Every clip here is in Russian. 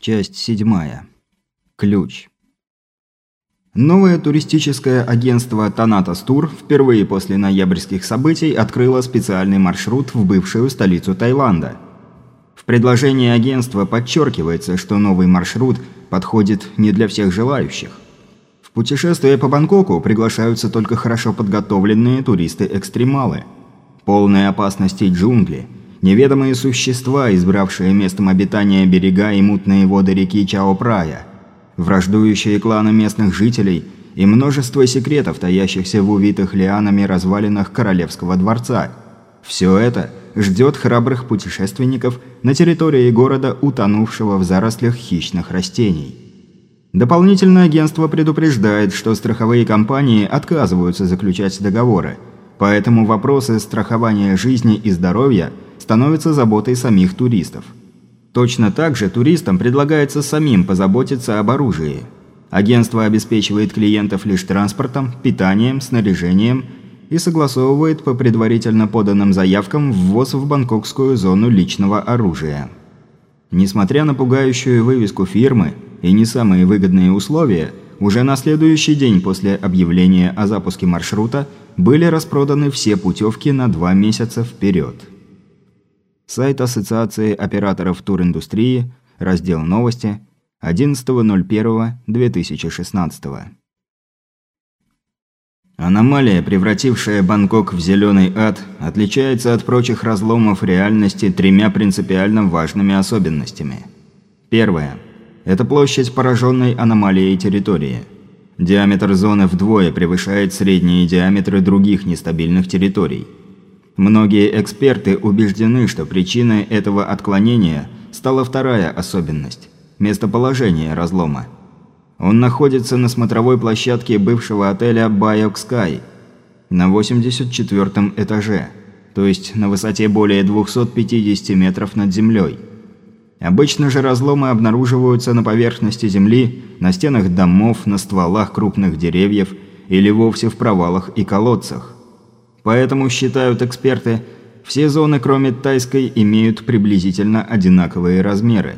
Часть седьмая. Ключ. Новое туристическое агентство «Танатос Тур» впервые после ноябрьских событий открыло специальный маршрут в бывшую столицу Таиланда. В предложении агентства подчеркивается, что новый маршрут подходит не для всех желающих. В путешествие по Бангкоку приглашаются только хорошо подготовленные туристы-экстремалы. Полные опасностей джунгли – неведомые существа, избравшие местом обитания берега и мутные воды реки Чао-Прая, враждующие кланы местных жителей и множество секретов, таящихся в увитых лианами развалинах Королевского дворца. Все это ждет храбрых путешественников на территории города, утонувшего в зарослях хищных растений. Дополнительно агентство предупреждает, что страховые компании отказываются заключать договоры, поэтому вопросы страхования жизни и здоровья – становится заботой самих туристов. Точно так же туристам предлагается самим позаботиться об оружии. Агентство обеспечивает клиентов лишь транспортом, питанием, снаряжением и согласовывает по предварительно поданным заявкам ввоз в бангкокскую зону личного оружия. Несмотря на пугающую вывеску фирмы и не самые выгодные условия, уже на следующий день после объявления о запуске маршрута были распроданы все путевки на два месяца вперед. Сайт Ассоциации операторов туриндустрии, раздел «Новости», 11.01.2016. Аномалия, превратившая Бангкок в зеленый ад, отличается от прочих разломов реальности тремя принципиально важными особенностями. Первое. Это площадь пораженной аномалией территории. Диаметр зоны вдвое превышает средние диаметры других нестабильных территорий – Многие эксперты убеждены, что причиной этого отклонения стала вторая особенность – местоположение разлома. Он находится на смотровой площадке бывшего отеля Bayok Sky на 84 этаже, то есть на высоте более 250 метров над землей. Обычно же разломы обнаруживаются на поверхности земли, на стенах домов, на стволах крупных деревьев или вовсе в провалах и колодцах. Поэтому, считают эксперты, все зоны, кроме тайской, имеют приблизительно одинаковые размеры.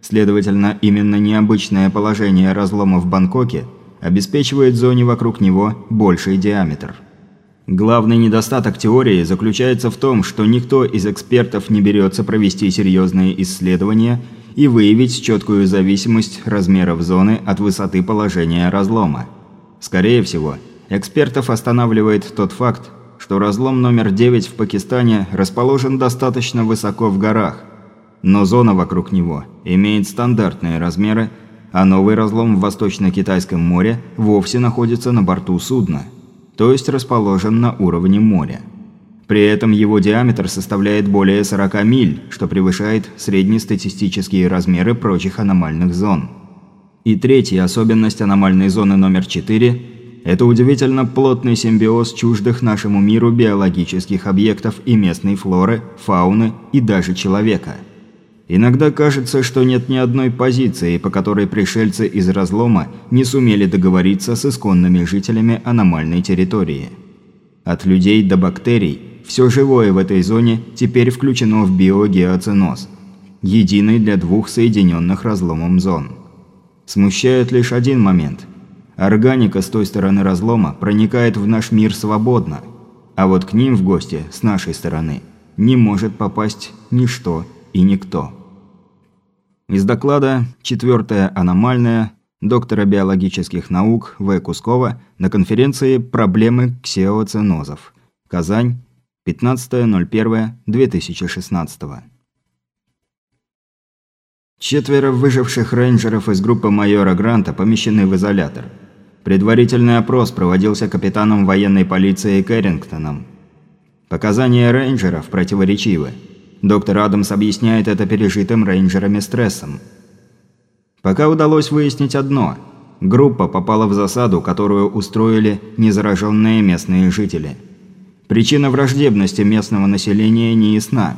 Следовательно, именно необычное положение разлома в Бангкоке обеспечивает зоне вокруг него больший диаметр. Главный недостаток теории заключается в том, что никто из экспертов не берется провести серьезные исследования и выявить четкую зависимость размеров зоны от высоты положения разлома. Скорее всего, экспертов останавливает тот факт, что разлом номер 9 в Пакистане расположен достаточно высоко в горах, но зона вокруг него имеет стандартные размеры, а новый разлом в Восточно-Китайском море вовсе находится на борту судна, то есть расположен на уровне моря. При этом его диаметр составляет более 40 миль, что превышает среднестатистические размеры прочих аномальных зон. И третья особенность аномальной зоны номер 4 это удивительно плотный симбиоз чуждых нашему миру биологических объектов и местной флоры, фауны и даже человека. Иногда кажется, что нет ни одной позиции, по которой пришельцы из разлома не сумели договориться с исконными жителями аномальной территории. От людей до бактерий все живое в этой зоне теперь включено в биогеоценоз, единый для двух соединенных разломом зон. Смущает лишь один момент – Органика с той стороны разлома проникает в наш мир свободно, а вот к ним в гости с нашей стороны не может попасть ничто и никто. Из доклада «Четвертая аномальная» доктора биологических наук В. Кускова на конференции «Проблемы ксеоценозов». Казань, 15.01.2016. Четверо выживших рейнджеров из группы майора Гранта помещены в изолятор – Предварительный опрос проводился капитаном военной полиции Кэррингтоном. Показания рейнджеров противоречивы. Доктор Адамс объясняет это пережитым рейнджерами стрессом. Пока удалось выяснить одно. Группа попала в засаду, которую устроили незараженные местные жители. Причина враждебности местного населения не ясна.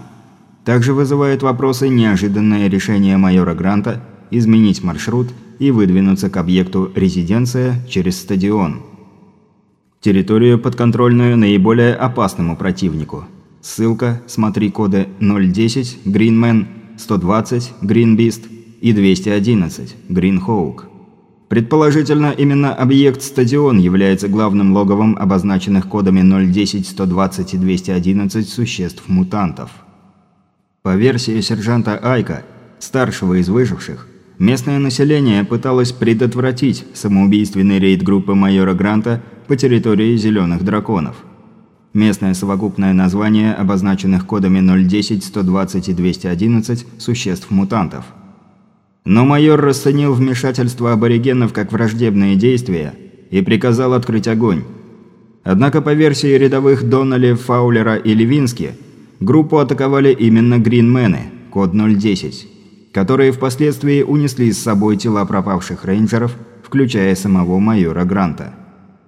Также вызывает вопросы неожиданное решение майора Гранта изменить маршрут и выдвинуться к объекту резиденция через стадион. Территорию подконтрольную наиболее опасному противнику. Ссылка, смотри коды 010, Greenman, 120, Greenbeast, и 211 Гринхоук. Предположительно, именно объект-стадион является главным логовом обозначенных кодами 010, 120 и 211 существ-мутантов. По версии сержанта Айка, старшего из выживших, местное население пыталось предотвратить самоубийственный рейд группы майора Гранта по территории Зеленых Драконов. Местное совокупное название обозначенных кодами 010, 120 и 211 существ-мутантов – но майор расценил вмешательство аборигенов как враждебные действия и приказал открыть огонь. Однако по версии рядовых Доннелли, Фаулера и Левински, группу атаковали именно Гринмены, код 010, которые впоследствии унесли с собой тела пропавших рейнджеров, включая самого майора Гранта.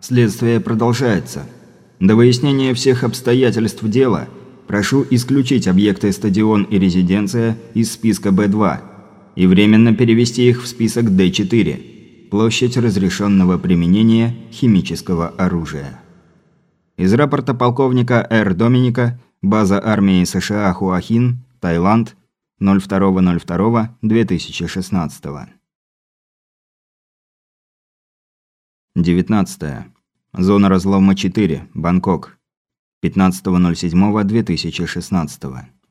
Следствие продолжается. До выяснения всех обстоятельств дела прошу исключить объекты стадион и резиденция из списка Б2 – и временно перевести их в список D4 – площадь разрешенного применения химического оружия. Из рапорта полковника Р. Доминика, база армии США Хуахин, Таиланд, 02.02.2016. 19. Зона разлома 4, Бангкок. 15.07.2016.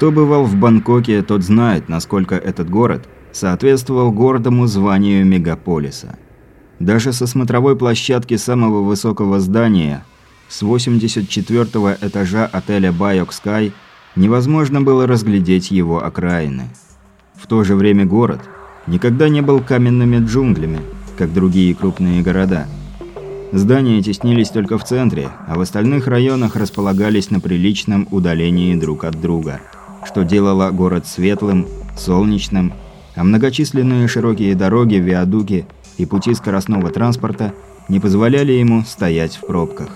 Кто бывал в Бангкоке, тот знает, насколько этот город соответствовал гордому званию мегаполиса. Даже со смотровой площадки самого высокого здания, с 84 этажа отеля Байок Скай, невозможно было разглядеть его окраины. В то же время город никогда не был каменными джунглями, как другие крупные города. Здания теснились только в центре, а в остальных районах располагались на приличном удалении друг от друга – что делало город светлым, солнечным, а многочисленные широкие дороги, виадуки и пути скоростного транспорта не позволяли ему стоять в пробках.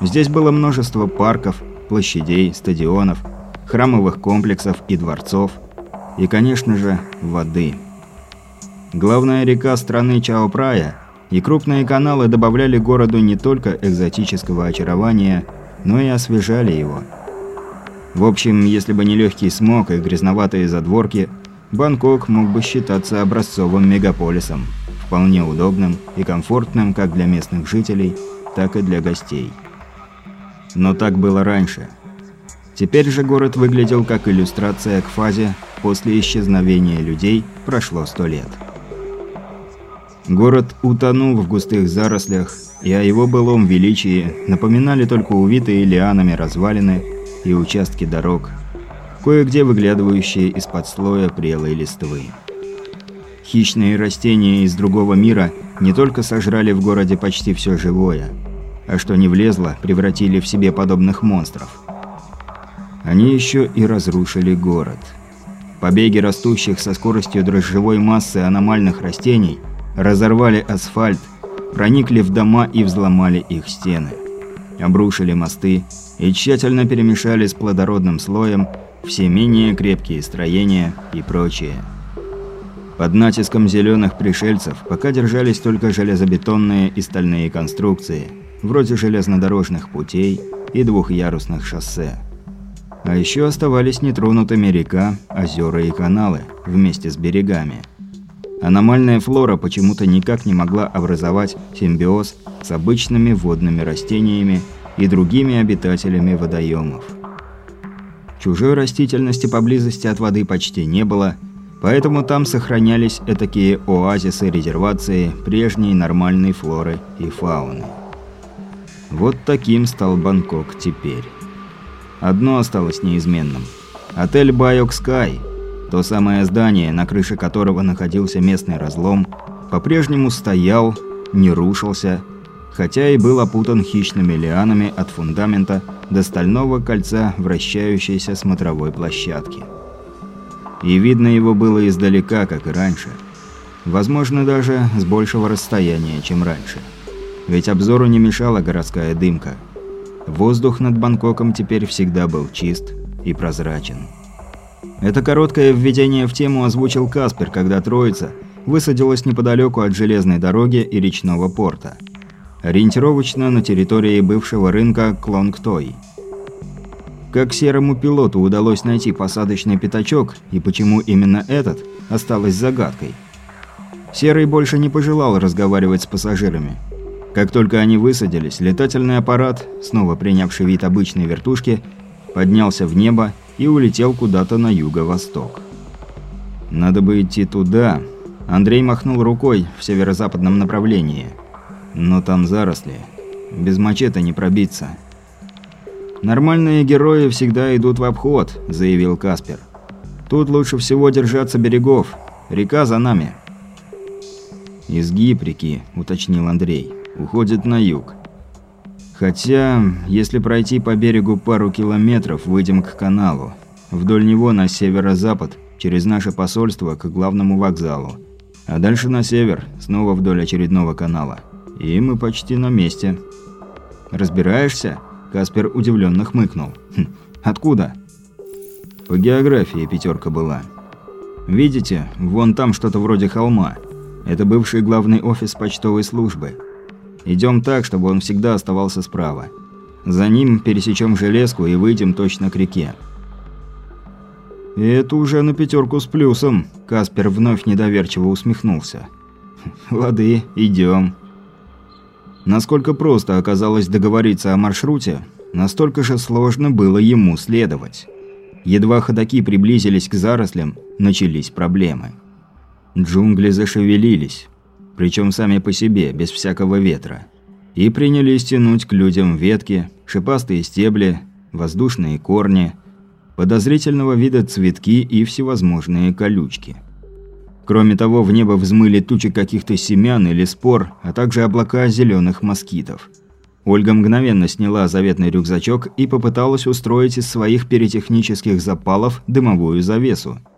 Здесь было множество парков, площадей, стадионов, храмовых комплексов и дворцов, и, конечно же, воды. Главная река страны Чаопрая и крупные каналы добавляли городу не только экзотического очарования, но и освежали его – в общем, если бы не легкий смог и грязноватые задворки, Бангкок мог бы считаться образцовым мегаполисом, вполне удобным и комфортным как для местных жителей, так и для гостей. Но так было раньше. Теперь же город выглядел как иллюстрация к фазе «После исчезновения людей прошло сто лет». Город утонул в густых зарослях, и о его былом величии напоминали только увитые лианами развалины и участки дорог, кое-где выглядывающие из-под слоя прелой листвы. Хищные растения из другого мира не только сожрали в городе почти все живое, а что не влезло, превратили в себе подобных монстров. Они еще и разрушили город. Побеги растущих со скоростью дрожжевой массы аномальных растений разорвали асфальт, проникли в дома и взломали их стены. Обрушили мосты, и тщательно перемешали с плодородным слоем все менее крепкие строения и прочее. Под натиском зеленых пришельцев пока держались только железобетонные и стальные конструкции, вроде железнодорожных путей и двухъярусных шоссе. А еще оставались нетронутыми река, озера и каналы вместе с берегами. Аномальная флора почему-то никак не могла образовать симбиоз с обычными водными растениями и другими обитателями водоемов. Чужой растительности поблизости от воды почти не было, поэтому там сохранялись этакие оазисы-резервации прежней нормальной флоры и фауны. Вот таким стал Бангкок теперь. Одно осталось неизменным. Отель Байок Скай, то самое здание, на крыше которого находился местный разлом, по-прежнему стоял, не рушился хотя и был опутан хищными лианами от фундамента до стального кольца вращающейся смотровой площадки. И видно его было издалека, как и раньше. Возможно, даже с большего расстояния, чем раньше. Ведь обзору не мешала городская дымка. Воздух над Бангкоком теперь всегда был чист и прозрачен. Это короткое введение в тему озвучил Каспер, когда троица высадилась неподалеку от железной дороги и речного порта. Ориентировочно на территории бывшего рынка Клонгтой. Как серому пилоту удалось найти посадочный пятачок и почему именно этот, осталось загадкой. Серый больше не пожелал разговаривать с пассажирами. Как только они высадились, летательный аппарат, снова принявший вид обычной вертушки, поднялся в небо и улетел куда-то на юго-восток. «Надо бы идти туда», – Андрей махнул рукой в северо-западном направлении. «Но там заросли. Без мачете не пробиться». «Нормальные герои всегда идут в обход», – заявил Каспер. «Тут лучше всего держаться берегов. Река за нами». «Изгиб реки», – уточнил Андрей. «Уходит на юг. Хотя, если пройти по берегу пару километров, выйдем к каналу. Вдоль него на северо-запад, через наше посольство к главному вокзалу. А дальше на север, снова вдоль очередного канала. И мы почти на месте. «Разбираешься?» Каспер удивленно хмыкнул. «Хм, «Откуда?» «По географии пятерка была. Видите, вон там что-то вроде холма. Это бывший главный офис почтовой службы». Идем так, чтобы он всегда оставался справа. За ним пересечем железку и выйдем точно к реке. Это уже на пятерку с плюсом. Каспер вновь недоверчиво усмехнулся. Лады, идем. Насколько просто оказалось договориться о маршруте, настолько же сложно было ему следовать. Едва ходаки приблизились к зарослям, начались проблемы. Джунгли зашевелились причем сами по себе, без всякого ветра. И принялись тянуть к людям ветки, шипастые стебли, воздушные корни, подозрительного вида цветки и всевозможные колючки. Кроме того, в небо взмыли тучи каких-то семян или спор, а также облака зеленых москитов. Ольга мгновенно сняла заветный рюкзачок и попыталась устроить из своих перетехнических запалов дымовую завесу –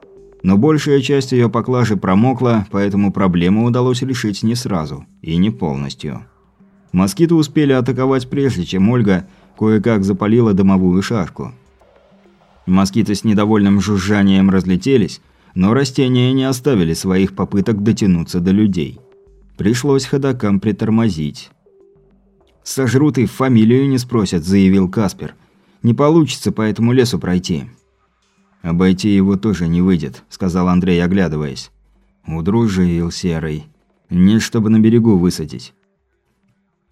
но большая часть ее поклажи промокла, поэтому проблему удалось решить не сразу и не полностью. Москиты успели атаковать прежде, чем Ольга кое-как запалила дымовую шашку. Москиты с недовольным жужжанием разлетелись, но растения не оставили своих попыток дотянуться до людей. Пришлось ходокам притормозить. «Сожрут и фамилию не спросят», – заявил Каспер. «Не получится по этому лесу пройти». «Обойти его тоже не выйдет», – сказал Андрей, оглядываясь. «Удружил Серый. Не чтобы на берегу высадить».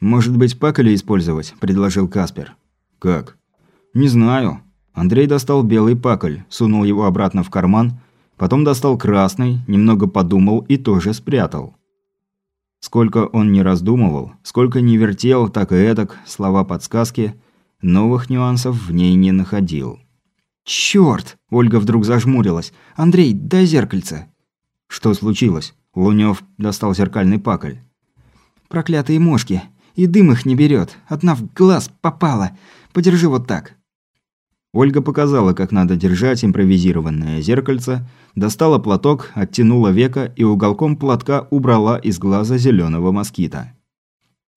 «Может быть, пакали использовать?» – предложил Каспер. «Как?» «Не знаю». Андрей достал белый паколь, сунул его обратно в карман, потом достал красный, немного подумал и тоже спрятал. Сколько он не раздумывал, сколько не вертел, так и этак, слова подсказки, новых нюансов в ней не находил. «Чёрт!» – Ольга вдруг зажмурилась. «Андрей, дай зеркальце!» «Что случилось?» – Лунёв достал зеркальный пакль. «Проклятые мошки! И дым их не берет. Одна в глаз попала. Подержи вот так». Ольга показала, как надо держать импровизированное зеркальце, достала платок, оттянула века и уголком платка убрала из глаза зеленого москита.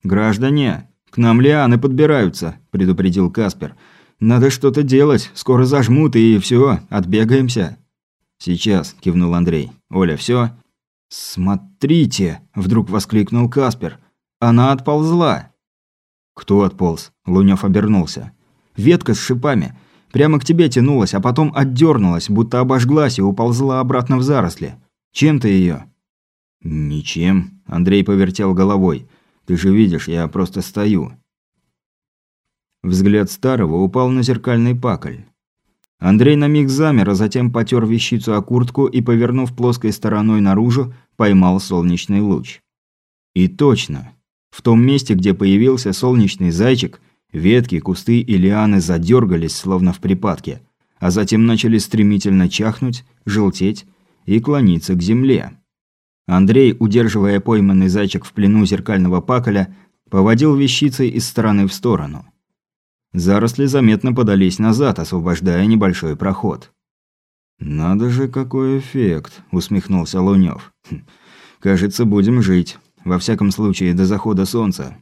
«Граждане, к нам лианы подбираются», – предупредил Каспер – надо что-то делать, скоро зажмут и все, отбегаемся». «Сейчас», – кивнул Андрей. «Оля, все?» «Смотрите!» – вдруг воскликнул Каспер. «Она отползла!» «Кто отполз?» – Лунёв обернулся. «Ветка с шипами. Прямо к тебе тянулась, а потом отдернулась, будто обожглась и уползла обратно в заросли. Чем ты ее?» «Ничем», – Андрей повертел головой. «Ты же видишь, я просто стою. Взгляд старого упал на зеркальный пакль. Андрей на миг замер, а затем потер вещицу о куртку и, повернув плоской стороной наружу, поймал солнечный луч. И точно. В том месте, где появился солнечный зайчик, ветки, кусты и лианы задергались, словно в припадке, а затем начали стремительно чахнуть, желтеть и клониться к земле. Андрей, удерживая пойманный зайчик в плену зеркального паколя, поводил вещицей из стороны в сторону. Заросли заметно подались назад, освобождая небольшой проход. «Надо же, какой эффект!» – усмехнулся Лунёв. «Хм, «Кажется, будем жить. Во всяком случае, до захода солнца».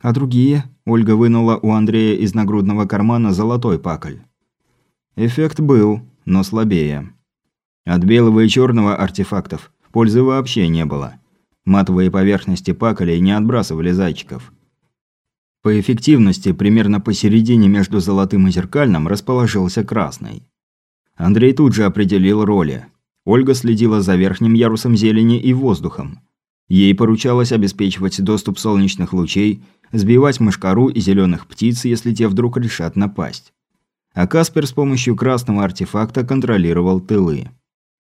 «А другие?» – Ольга вынула у Андрея из нагрудного кармана золотой пакль. «Эффект был, но слабее. От белого и черного артефактов пользы вообще не было. Матовые поверхности паколей не отбрасывали зайчиков. По эффективности, примерно посередине между золотым и зеркальным, расположился красный. Андрей тут же определил роли. Ольга следила за верхним ярусом зелени и воздухом. Ей поручалось обеспечивать доступ солнечных лучей, сбивать мышкару и зеленых птиц, если те вдруг решат напасть. А Каспер с помощью красного артефакта контролировал тылы.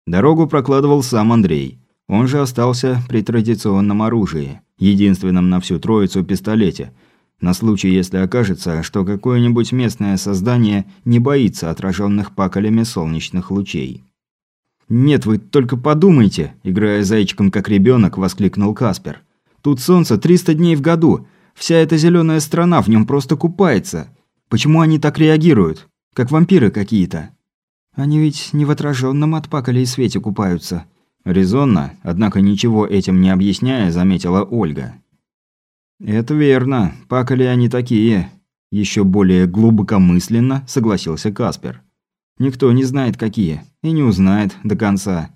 Дорогу прокладывал сам Андрей. Он же остался при традиционном оружии, единственном на всю троицу пистолете – на случай, если окажется, что какое-нибудь местное создание не боится отраженных паколями солнечных лучей. «Нет, вы только подумайте!» – играя зайчиком как ребенок, воскликнул Каспер. «Тут солнце 300 дней в году. Вся эта зеленая страна в нем просто купается. Почему они так реагируют? Как вампиры какие-то?» «Они ведь не в отраженном от паколей свете купаются». Резонно, однако ничего этим не объясняя, заметила Ольга. «Это верно. Пакали они такие». Еще более глубокомысленно согласился Каспер. «Никто не знает, какие. И не узнает до конца».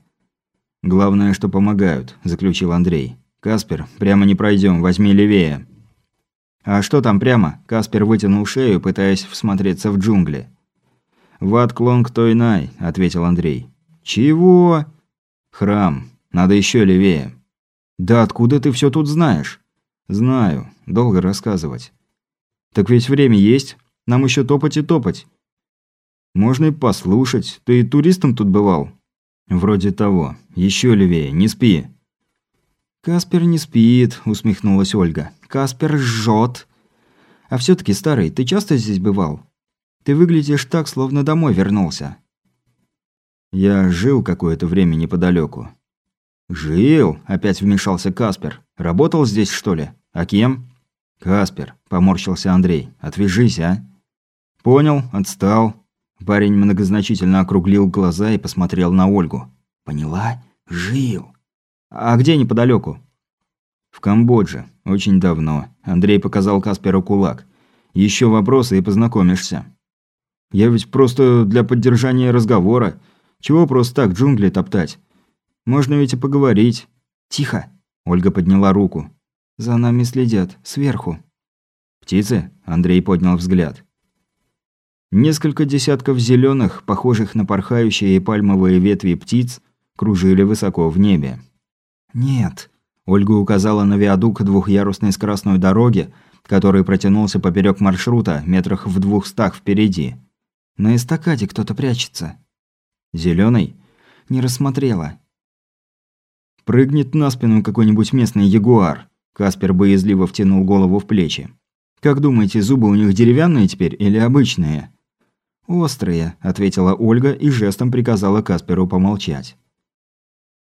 «Главное, что помогают», – заключил Андрей. «Каспер, прямо не пройдем, возьми левее». «А что там прямо?» – Каспер вытянул шею, пытаясь всмотреться в джунгли. «Ват Клонг Тойнай», – ответил Андрей. «Чего?» «Храм. Надо еще левее». «Да откуда ты все тут знаешь?» «Знаю. Долго рассказывать». «Так ведь время есть. Нам еще топать и топать». «Можно и послушать. Ты и туристом тут бывал?» «Вроде того. Еще левее. Не спи». «Каспер не спит», – усмехнулась Ольга. «Каспер жжет. А все таки старый, ты часто здесь бывал? Ты выглядишь так, словно домой вернулся». «Я жил какое-то время неподалеку. «Жил?» – опять вмешался Каспер. «Работал здесь, что ли? А кем?» «Каспер», – поморщился Андрей. «Отвяжись, а?» «Понял, отстал». Парень многозначительно округлил глаза и посмотрел на Ольгу. «Поняла? Жил». «А где неподалеку?» «В Камбодже. Очень давно». Андрей показал Касперу кулак. Еще вопросы и познакомишься». «Я ведь просто для поддержания разговора. Чего просто так джунгли топтать? Можно ведь и поговорить». «Тихо!» – Ольга подняла руку. «За нами следят. Сверху». «Птицы?» – Андрей поднял взгляд. Несколько десятков зеленых, похожих на порхающие пальмовые ветви птиц, кружили высоко в небе. «Нет», – Ольга указала на виадук двухъярусной скоростной дороги, который протянулся поперек маршрута, метрах в двухстах впереди. «На эстакаде кто-то прячется». «Зелёный?» «Не рассмотрела. Прыгнет на спину какой-нибудь местный ягуар. Каспер боязливо втянул голову в плечи. «Как думаете, зубы у них деревянные теперь или обычные?» «Острые», – ответила Ольга и жестом приказала Касперу помолчать.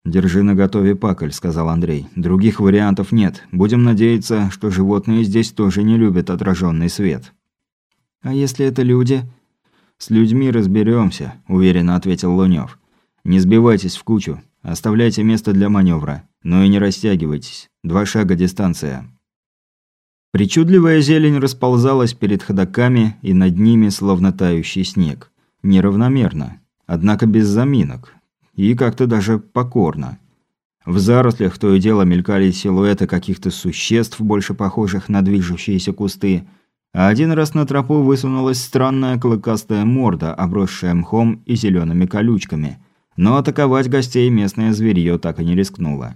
«Держи наготове паколь», – сказал Андрей. «Других вариантов нет. Будем надеяться, что животные здесь тоже не любят отраженный свет». «А если это люди?» «С людьми разберемся, уверенно ответил Лунёв. «Не сбивайтесь в кучу. Оставляйте место для маневра, но и не растягивайтесь. Два шага дистанция. Причудливая зелень расползалась перед ходоками и над ними, словно тающий снег. Неравномерно, однако без заминок. И как-то даже покорно. В зарослях то и дело мелькали силуэты каких-то существ, больше похожих на движущиеся кусты, а один раз на тропу высунулась странная клыкастая морда, обросшая мхом и зелеными колючками – но атаковать гостей местное зверье так и не рискнуло.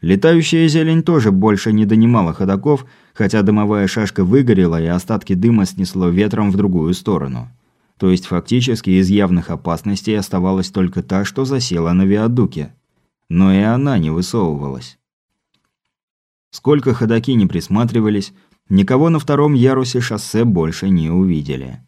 Летающая зелень тоже больше не донимала ходоков, хотя дымовая шашка выгорела и остатки дыма снесло ветром в другую сторону. То есть фактически из явных опасностей оставалась только та, что засела на виадуке. Но и она не высовывалась. Сколько ходоки не присматривались, никого на втором ярусе шоссе больше не увидели.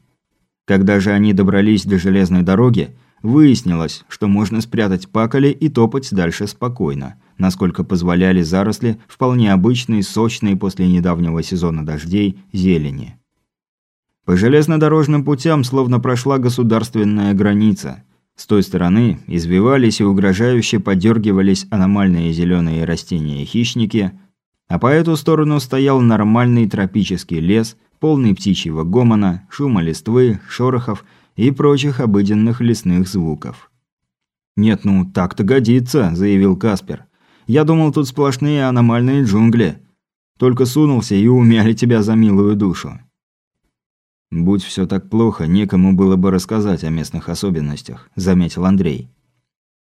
Когда же они добрались до железной дороги, Выяснилось, что можно спрятать пакали и топать дальше спокойно, насколько позволяли заросли вполне обычной, сочной после недавнего сезона дождей зелени. По железнодорожным путям словно прошла государственная граница. С той стороны извивались и угрожающе подергивались аномальные зеленые растения-хищники, а по эту сторону стоял нормальный тропический лес, полный птичьего гомона, шума листвы, шорохов – и прочих обыденных лесных звуков. «Нет, ну так-то годится», – заявил Каспер. «Я думал, тут сплошные аномальные джунгли. Только сунулся и умяли тебя за милую душу». «Будь все так плохо, некому было бы рассказать о местных особенностях», – заметил Андрей.